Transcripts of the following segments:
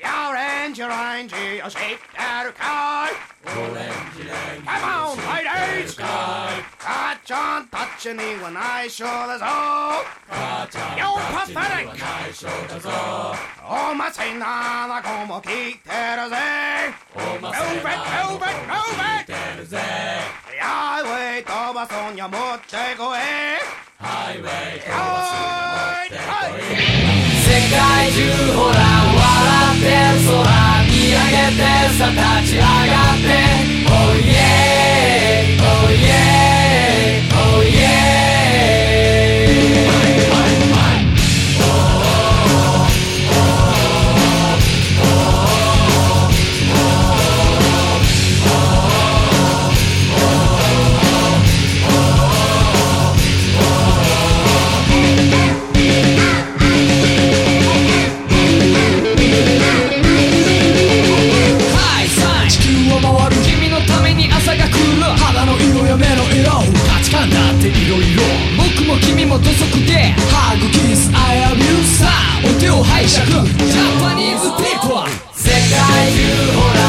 Orange, orange, a shake that sky. Orange, orange, Come on, ladies. Catch on, touch me when I show the zoo. You pathetic. when the zoo. Oh, my say, nana, como quitera se. Oh, my say, move it, move it, move it. Highway, toba, sonia, moche, coe. Highway, toba, must take away. 界中ほら笑って空見上げてさ立ち上がって。も土足でハグキス I am you さあお手を拝借。ジャパニーズピープは。世界中ほら。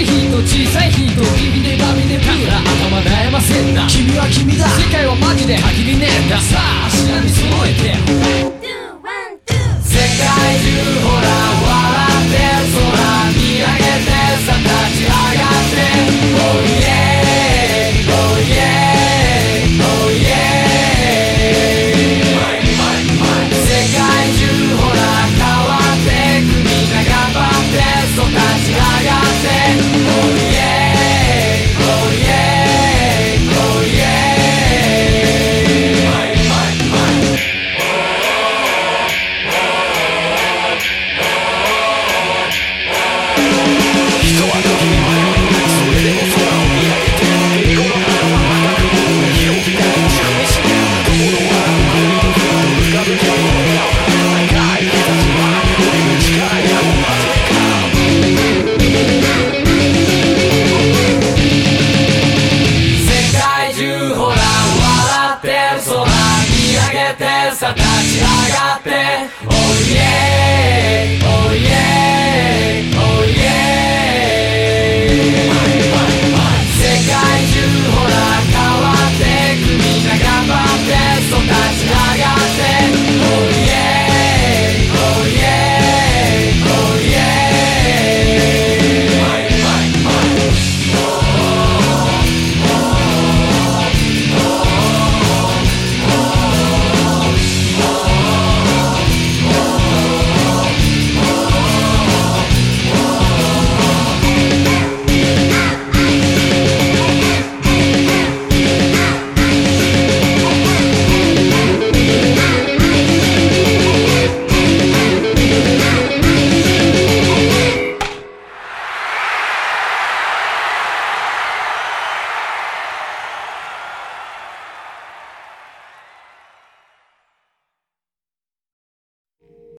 い人小さい日とビビでバビでプーラ頭悩ませんな。君は君だ。世界はマジで限りねえんだ。さあ足並み揃えて。Oh yeah